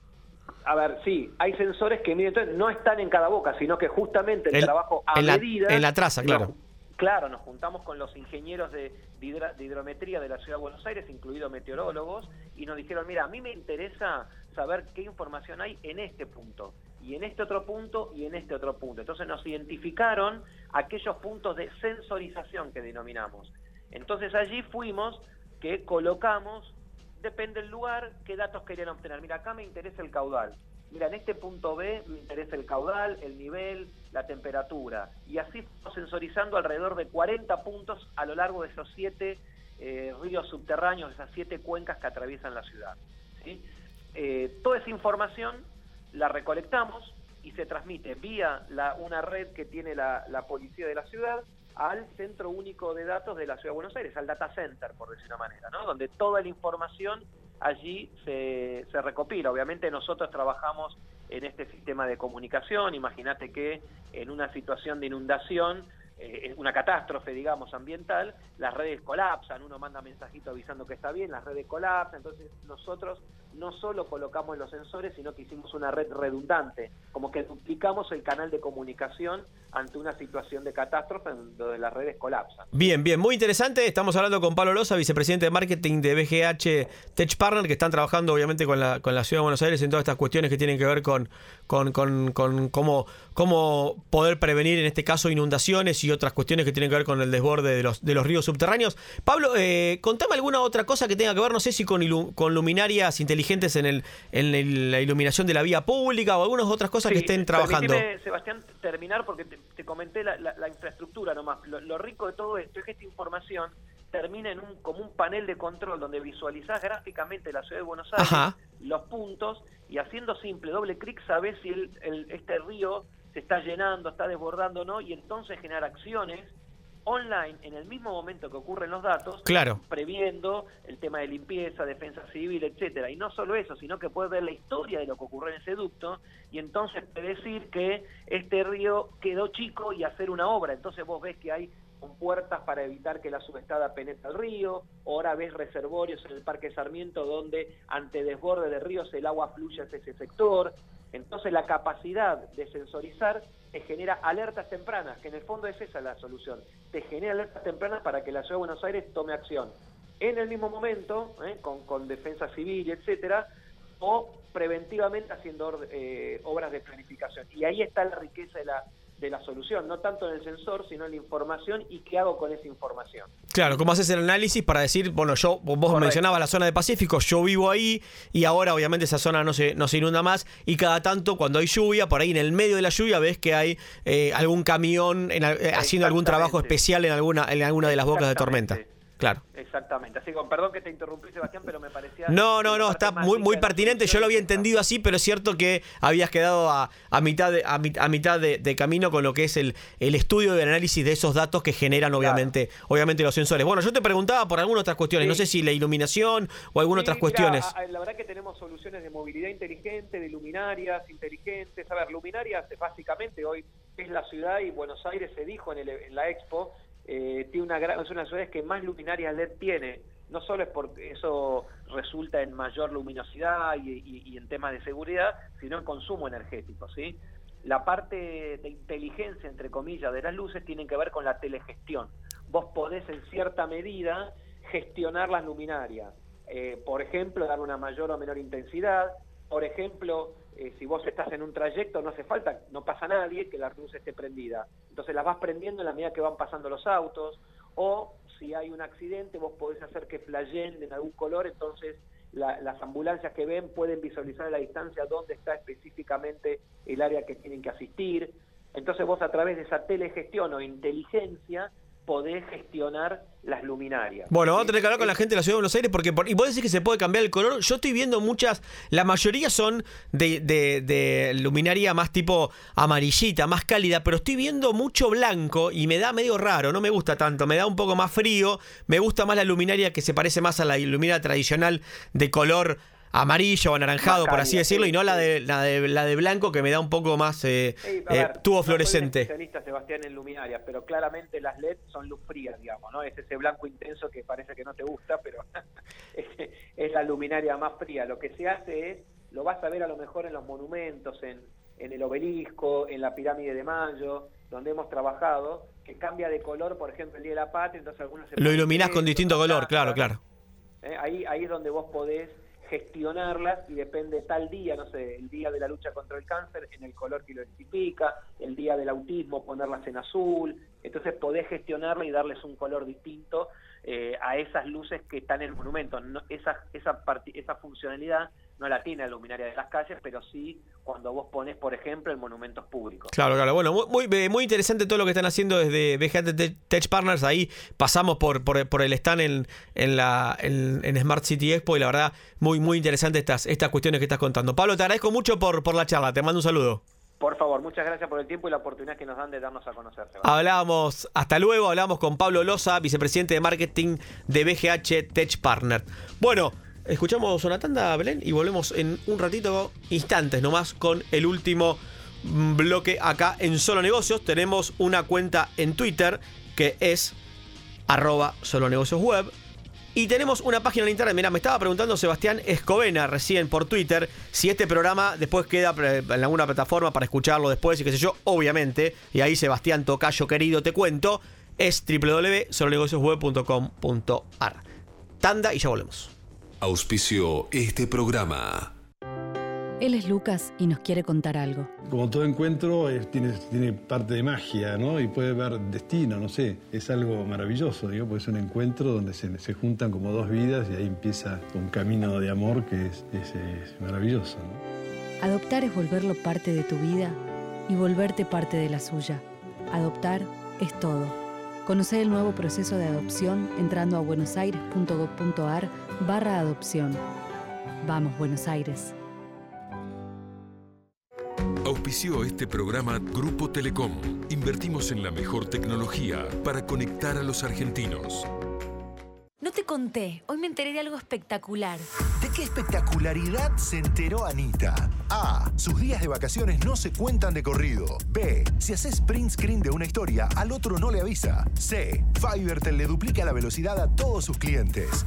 A ver, sí, hay sensores que miden, entonces no están en cada boca, sino que justamente el, El- trabajo a en la- medida... en la traza, claro. claro, nos juntamos con los ingenieros de, de hidra- de hidrometría de la Ciudad de Buenos Aires, incluidos meteorólogos, y nos dijeron, mira, a mí me interesa saber qué información hay en este punto, y en este otro punto, y en este otro punto. Entonces nos identificaron aquellos puntos de sensorización que denominamos. Entonces allí fuimos que colocamos depende del lugar, qué datos querían obtener. Mira, acá me interesa el caudal. Mira, en este punto B me interesa el caudal, el nivel, la temperatura. Y así sensorizando alrededor de 40 puntos a lo largo de esos siete eh, ríos subterráneos, esas siete cuencas que atraviesan la ciudad. ¿sí? Eh, toda esa información la recolectamos y se transmite vía una red que tiene la policía de la ciudad al Centro Único de Datos de la Ciudad de Buenos Aires, al Data Center, por decir una manera, ¿no? donde toda la información allí se, se recopila. Obviamente nosotros trabajamos en este sistema de comunicación, imagínate que en una situación de inundación, eh, una catástrofe, digamos, ambiental, las redes colapsan, uno manda mensajito avisando que está bien, las redes colapsan, entonces nosotros no solo colocamos los sensores, sino que hicimos una red redundante, como que duplicamos el canal de comunicación ante una situación de catástrofe donde las redes colapsan. Bien, bien, muy interesante. Estamos hablando con Pablo Loza, vicepresidente de marketing de BGH Tech Partner, que están trabajando obviamente con la, con la Ciudad de Buenos Aires en todas estas cuestiones que tienen que ver con, con, con, con cómo, cómo poder prevenir en este caso inundaciones y otras cuestiones que tienen que ver con el desborde de los, de los ríos subterráneos. Pablo, eh, contame alguna otra cosa que tenga que ver, no sé si con, ilu- con luminarias inteligentes en, el, en el- la iluminación de la vía pública o algunas otras cosas que estén trabajando. Sebastián, terminar porque te, te comenté la, la- la infraestructura nomás. Lo, lo rico de todo esto es que esta información termina en un como un panel de control donde visualizás gráficamente la ciudad de Buenos Aires, Ajá. los puntos, y haciendo simple doble clic sabés si el, el- este río se está llenando, está desbordando no, y entonces generar acciones online en el mismo momento que ocurren los datos, Claro. previendo el tema de limpieza, defensa civil, etcétera. Y no solo eso, sino que puedes ver la historia de lo que ocurrió en ese ducto y entonces decir que este río quedó chico y hacer una obra. Entonces vos ves que hay puertas para evitar que la subestada penetre el río, ahora ves reservorios en el Parque Sarmiento donde ante desborde de ríos el agua fluye hacia ese sector. Entonces la capacidad de sensorizar te genera alertas tempranas, que en el fondo es esa la solución. Te genera alertas tempranas para que la Ciudad de Buenos Aires tome acción. En el mismo momento, ¿eh? con, defensa civil, etcétera, o preventivamente haciendo eh, obras de planificación. Y ahí está la riqueza de la, de la solución, no tanto en el sensor, sino en la información y qué hago con esa información. Claro, ¿cómo haces el análisis para decir, bueno, yo, vos mencionabas la zona de Pacífico, yo vivo ahí y ahora obviamente esa zona no se, no se inunda más y cada tanto cuando hay lluvia, por ahí en el medio de la lluvia ves que hay eh, algún camión en eh, haciendo algún trabajo especial en alguna, en alguna de las bocas de tormenta. Claro. Exactamente. Así que, perdón que te interrumpí, Sebastián, pero me parecía... No, no, no, está muy, muy pertinente. Yo lo había entendido así, pero es cierto que habías quedado a, a mitad, de, a, a mitad de, de camino con lo que es el, el estudio y el análisis de esos datos que generan, obviamente, obviamente los sensores. Bueno, yo te preguntaba por algunas otras cuestiones. No sé si la iluminación o algunas Sí, otras cuestiones. a- la verdad que tenemos soluciones de movilidad inteligente, de luminarias inteligentes. A ver, luminarias eh, básicamente hoy es la ciudad y Buenos Aires se dijo en, el- en la expo, eh, tiene una gran, es una de las ciudades que más luminarias LED tiene. No solo es porque eso resulta en mayor luminosidad y, y- en temas de seguridad, sino en consumo energético, ¿sí? La parte de inteligencia, entre comillas, de las luces tienen que ver con la telegestión. Vos podés en cierta medida gestionar las luminarias. Eh, por ejemplo, dar una mayor o menor intensidad. Por ejemplo, eh, si vos estás en un trayecto, no hace falta, no pasa nadie, que la luz esté prendida. Entonces las vas prendiendo en la medida que van pasando los autos, o si hay un accidente, vos podés hacer que flayeen en algún color, entonces la- las ambulancias que ven pueden visualizar a la distancia dónde está específicamente el área que tienen que asistir. Entonces vos a través de esa telegestión o inteligencia podés gestionar las luminarias. Bueno, vamos a tener que hablar con la gente de la ciudad de Buenos Aires porque por- y vos decís que se puede cambiar el color. Yo estoy viendo muchas, la mayoría son de, de- de luminaria más tipo amarillita, más cálida, pero estoy viendo mucho blanco y me da medio raro, no me gusta tanto, me da un poco más frío, me gusta más la luminaria que se parece más a la luminaria tradicional de color amarillo o anaranjado, por así decirlo, sí, y no la de, la de la de blanco que me da un poco más eh, a eh, ver, tubo no fluorescente. especialista, Sebastián, en luminarias, pero claramente las LED son luz fría, digamos, ¿no? Es ese blanco intenso que parece que no te gusta, pero es, es la luminaria más fría. Lo que se hace es, lo vas a ver a lo mejor en los monumentos, en, en el obelisco, en la pirámide de Mayo, donde hemos trabajado, que cambia de color, por ejemplo, el Día de la Patria, entonces algunos se Lo iluminás con distinto color, claro, claro. ¿eh? Ahí, ahí es donde vos podés gestionarlas y depende tal día, no sé, el día de la lucha contra el cáncer en el color que lo identifica, el día del autismo ponerlas en azul, entonces podés gestionarla y darles un color distinto eh, a esas luces que están en el monumento. No- esa, esa, esa funcionalidad no la tiene la luminaria de las calles, pero sí cuando vos pones, por ejemplo, en monumentos públicos. Claro, claro. Bueno, muy, muy, eh, muy interesante todo lo que están haciendo desde BGT Te- Tech Partners. Ahí pasamos por, por, por el stand en, en, la, en, en Smart City Expo y la verdad, muy, muy interesante estas, estas cuestiones que estás contando. Pablo, te agradezco mucho por, por la charla. Te mando un saludo. Por favor, muchas gracias por el tiempo y la oportunidad que nos dan de darnos a conocer. Hablábamos, hasta luego, hablamos con Pablo Loza, vicepresidente de marketing de BGH Tech Partner. Bueno, escuchamos una tanda, Belén, y volvemos en un ratito, instantes nomás, con el último mm, bloque acá en Solo Negocios. Tenemos una cuenta en Twitter que es arroba Solo Negocios Web. Y tenemos una página en internet. Mira, me estaba preguntando Sebastián Escobena recién por Twitter si este programa después queda pre- en alguna plataforma para escucharlo después y qué sé yo. Obviamente. Y ahí Sebastián Tocayo querido te cuento. Es www.solonegociosweb.com.ar. Tanda y ya volvemos. Auspició este programa. Él es Lucas y nos quiere contar algo. Como todo encuentro es- tiene, tiene parte de magia, ¿no? Y puede ver destino, no sé. Es algo maravilloso, digo, porque es un encuentro donde se, se juntan como dos vidas y ahí empieza un camino de amor que es, es- es maravilloso, ¿no? Adoptar es volverlo parte de tu vida y volverte parte de la suya. Adoptar es todo. Conocer el nuevo proceso de adopción entrando a buenosaires.gov.ar barra adopción. Vamos, Buenos Aires. Auspició este programa Grupo Telecom. Invertimos en la mejor tecnología para conectar a los argentinos. No te conté, hoy me enteré de algo espectacular. ¿De qué espectacularidad se enteró Anita? A. Sus días de vacaciones no se cuentan de corrido. B. Si haces print screen de una historia, al otro no le avisa. C. Fivertel le duplica la velocidad a todos sus clientes.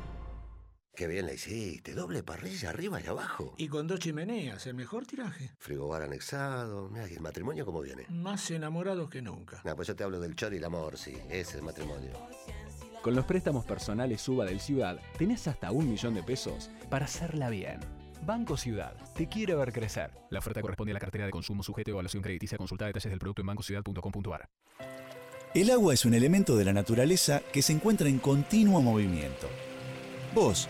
Qué bien la hiciste. Doble parrilla arriba y abajo. Y con dos chimeneas, el mejor tiraje. Frigobar anexado. Mira, ¿y el matrimonio cómo viene? Más enamorados que nunca. No, pues yo te hablo del chor y el amor, sí. Ese es el matrimonio. Con los préstamos personales Suba del Ciudad, tenés hasta un millón de pesos para hacerla bien. Banco Ciudad, te quiere ver crecer. La oferta corresponde a la cartera de consumo sujeto a evaluación crediticia. Consulta detalles del producto en bancociudad.com.ar. El agua es un elemento de la naturaleza que se encuentra en continuo movimiento. Vos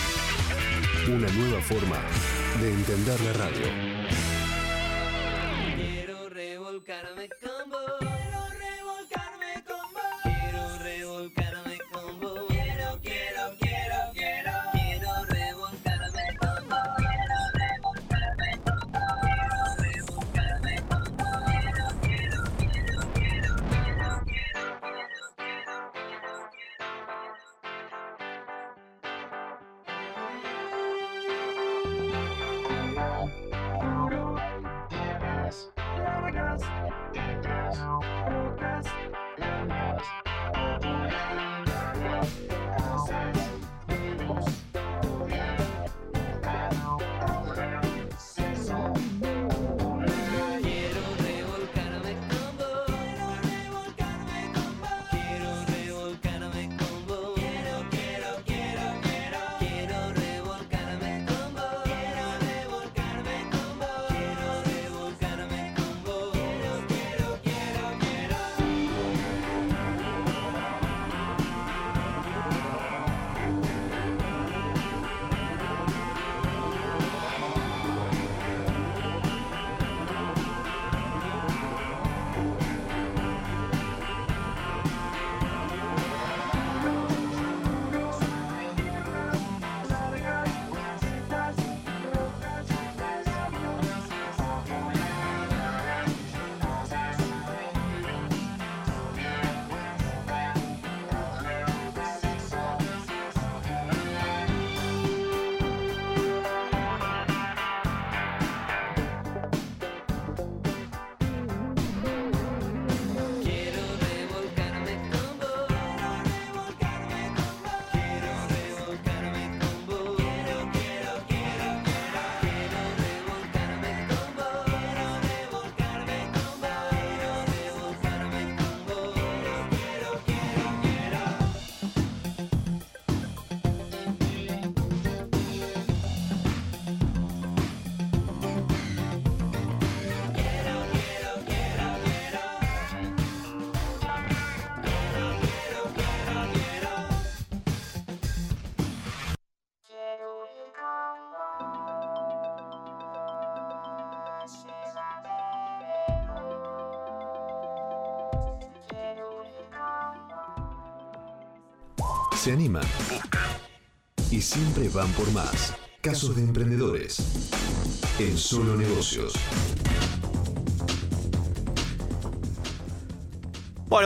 Una nueva forma de entender la radio. Quiero Se animan. Y siempre van por más. Casos de emprendedores. En solo negocios.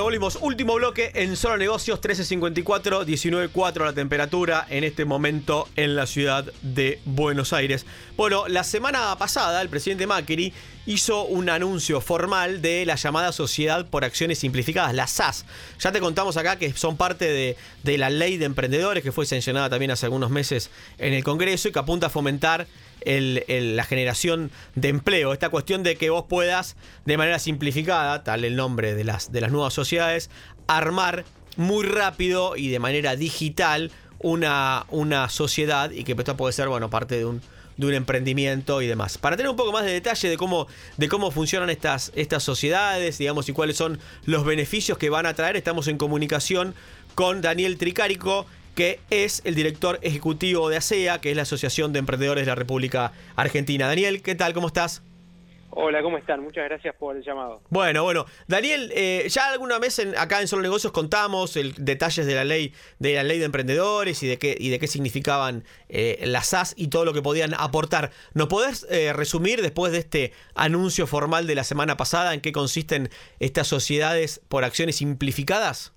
Volvimos. Último bloque en Solo Negocios, 1354, 19.4 la temperatura en este momento en la ciudad de Buenos Aires. Bueno, la semana pasada el presidente Macri hizo un anuncio formal de la llamada Sociedad por Acciones Simplificadas, la SAS. Ya te contamos acá que son parte de, de la ley de emprendedores que fue sancionada también hace algunos meses en el Congreso y que apunta a fomentar la generación de empleo. Esta cuestión de que vos puedas, de manera simplificada, tal el nombre de las, de las nuevas sociedades, armar muy rápido y de manera digital una, una sociedad y que esto puede ser, bueno, parte de un, de un emprendimiento y demás. Para tener un poco más de detalle de cómo, de cómo funcionan estas, estas sociedades, digamos, y cuáles son los beneficios que van a traer, estamos en comunicación con Daniel Tricárico, que es el director ejecutivo de ASEA, que es la Asociación de Emprendedores de la República Argentina. Daniel, ¿qué tal? ¿Cómo estás? Hola, ¿cómo están? Muchas gracias por el llamado. Bueno, bueno. Daniel, eh, ya alguna vez en- acá en Solo Negocios contamos el, detalles de la ley de la ley de emprendedores y de qué y de qué significaban eh, las SAS y todo lo que podían aportar. ¿Nos podés eh, resumir después de este anuncio formal de la semana pasada en qué consisten estas sociedades por acciones simplificadas?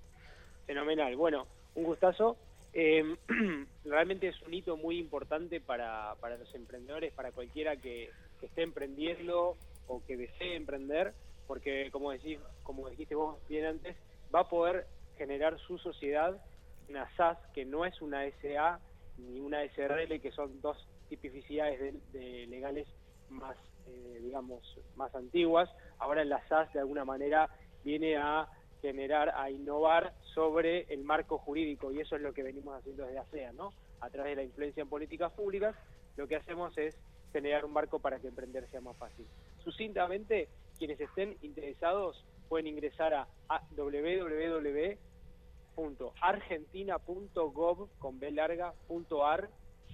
Fenomenal. Bueno, un gustazo. Eh, realmente es un hito muy importante para, para los emprendedores, para cualquiera que, que esté emprendiendo o que desee emprender, porque como decís, como dijiste vos bien antes, va a poder generar su sociedad, una SAS que no es una SA ni una SRL, que son dos tipificidades de, de legales más, eh, digamos, más antiguas. Ahora la SAS de alguna manera viene a generar, a innovar sobre el marco jurídico y eso es lo que venimos haciendo desde ASEA, ¿no? A través de la influencia en políticas públicas, lo que hacemos es generar un marco para que emprender sea más fácil. Sucintamente, quienes estén interesados pueden ingresar a, a www.argentina.gov con B larga, punto ar,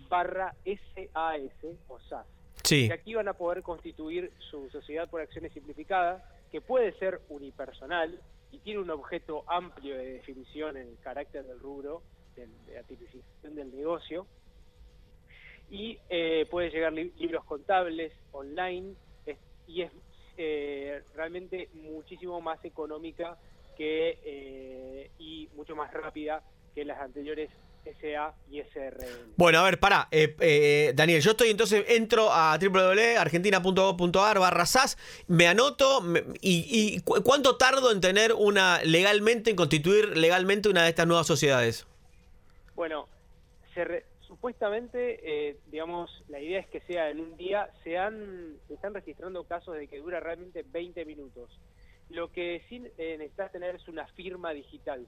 barra SAS o SAS. Sí. Y aquí van a poder constituir su sociedad por acciones simplificadas, que puede ser unipersonal y tiene un objeto amplio de definición en el carácter del rubro, de la tipificación del negocio, y eh, puede llegar li- libros contables online y es eh, realmente muchísimo más económica que eh, y mucho más rápida que las anteriores SA y SRL. Bueno, a ver, pará. eh, eh, Daniel, yo estoy entonces, entro a www.argentina.gov.ar barra SAS, me anoto me- y, y cu- ¿cuánto tardo en tener una legalmente, en constituir legalmente una de estas nuevas sociedades? Bueno, se re- supuestamente, eh, digamos, la idea es que sea en un día, se, han, se están registrando casos de que dura realmente 20 minutos. Lo que sí eh, necesitas tener es una firma digital,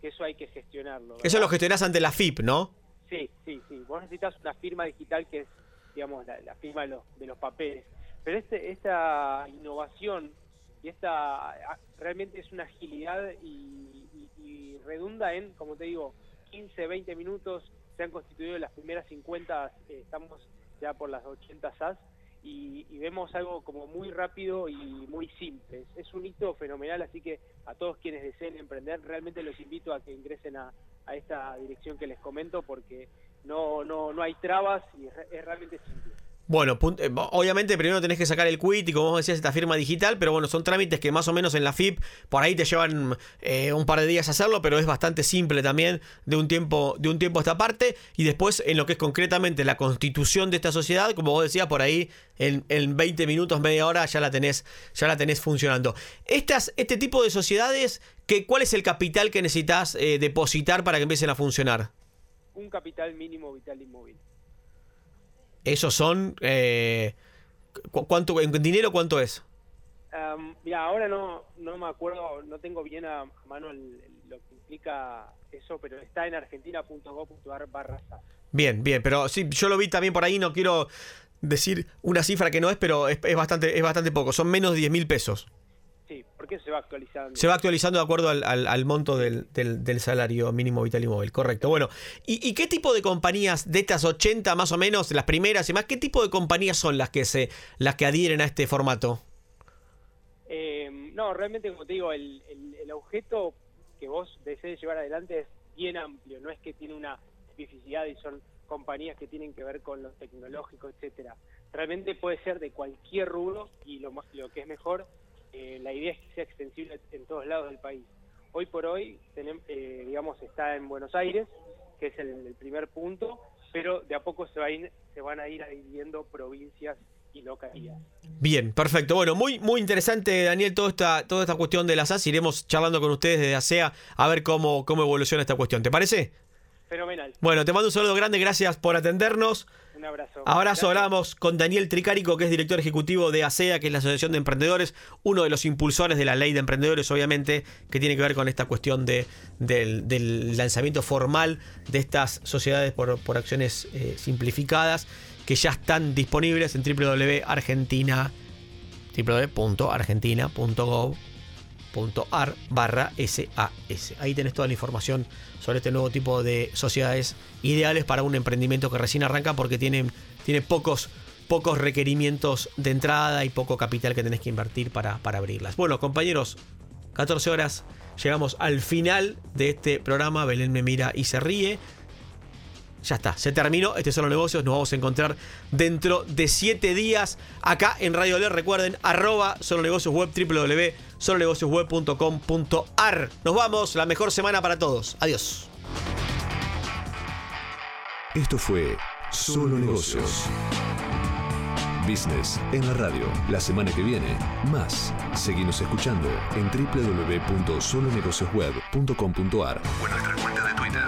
que eso hay que gestionarlo. Eso lo gestionás ante la FIP, ¿no? Sí, sí, sí. Vos necesitas una firma digital que es, digamos, la, la firma de los, de los papeles. Pero este, esta innovación y esta realmente es una agilidad y, y- y redunda en, como te digo, 15, 20 minutos. Se han constituido las primeras 50, eh, estamos ya por las 80 SAS y, vemos algo como muy rápido y muy simple. Es, un hito fenomenal, así que a todos quienes deseen emprender, realmente los invito a que ingresen a, a esta dirección que les comento porque no, no, no hay trabas y es, es realmente simple. Bueno, eh, obviamente primero tenés que sacar el quit y como vos decías esta firma digital, pero bueno, son trámites que más o menos en la FIP por ahí te llevan eh, un par de días hacerlo, pero es bastante simple también de un tiempo de un tiempo a esta parte y después en lo que es concretamente la constitución de esta sociedad, como vos decías por ahí en, en 20 minutos, media hora ya la tenés ya la tenés funcionando. Estas este tipo de sociedades, ¿qué, ¿cuál es el capital que necesitas eh, depositar para que empiecen a funcionar? Un capital mínimo vital inmóvil. Esos son eh, cu- ¿cuánto en dinero cuánto es? Am, mira, ahora no, no me acuerdo, no tengo bien a mano el- el- lo que implica eso, pero está en argentina.gov.ar barra. Bien, bien, pero sí, yo lo vi también por ahí, no quiero decir una cifra que no es, pero es, es bastante, es bastante poco, son menos de 10 mil pesos. Porque se va actualizando. Se va actualizando de acuerdo al, al- al monto del, del- del salario mínimo vital y móvil, correcto. Bueno, ¿y, y qué tipo de compañías de estas 80 más o menos, las primeras y más, qué tipo de compañías son las que se las que adhieren a este formato? Eh, no, realmente, como te digo, el, el- el objeto que vos desees llevar adelante es bien amplio, no es que tiene una especificidad y son compañías que tienen que ver con lo tecnológico, etcétera. Realmente puede ser de cualquier rubro y lo, más- lo que es mejor, eh, la idea es que sea extensible en todos lados del país. Hoy por hoy, tenem- eh, digamos, está en Buenos Aires, que es el, el primer punto, pero de a poco se, va a ir- se van a ir dividiendo provincias y localidades. Bien, perfecto. Bueno, muy, muy interesante, Daniel, toda esta, toda esta cuestión de las SAS. Iremos charlando con ustedes desde ASEA a ver cómo, cómo evoluciona esta cuestión. ¿Te parece? Fenomenal. Bueno, te mando un saludo grande, gracias por atendernos. Un abrazo. Gracias. hablamos con Daniel Tricárico, que es director ejecutivo de ASEA, que es la Asociación de Emprendedores, uno de los impulsores de la ley de emprendedores, obviamente, que tiene que ver con esta cuestión de, del, del lanzamiento formal de estas sociedades por, por acciones eh, simplificadas, que ya están disponibles en www.argentina www.argentina.gov.ar barra SAS. Ahí tenés toda la información sobre este nuevo tipo de sociedades ideales para un emprendimiento que recién arranca porque tiene, tiene pocos, pocos requerimientos de entrada y poco capital que tenés que invertir para, para abrirlas. Bueno, compañeros, 14 horas, llegamos al final de este programa. Belén me mira y se ríe. Ya está, se terminó. Este son los negocios. Nos vamos a encontrar dentro de 7 días acá en Radio Le. Recuerden, arroba solo negocios web, www.solonegociosweb.com.ar. Nos vamos, la mejor semana para todos. Adiós. Esto fue Solo Negocios. Business en la radio. La semana que viene, más. Seguimos escuchando en www.solonegociosweb.com.ar o en nuestra cuenta de Twitter.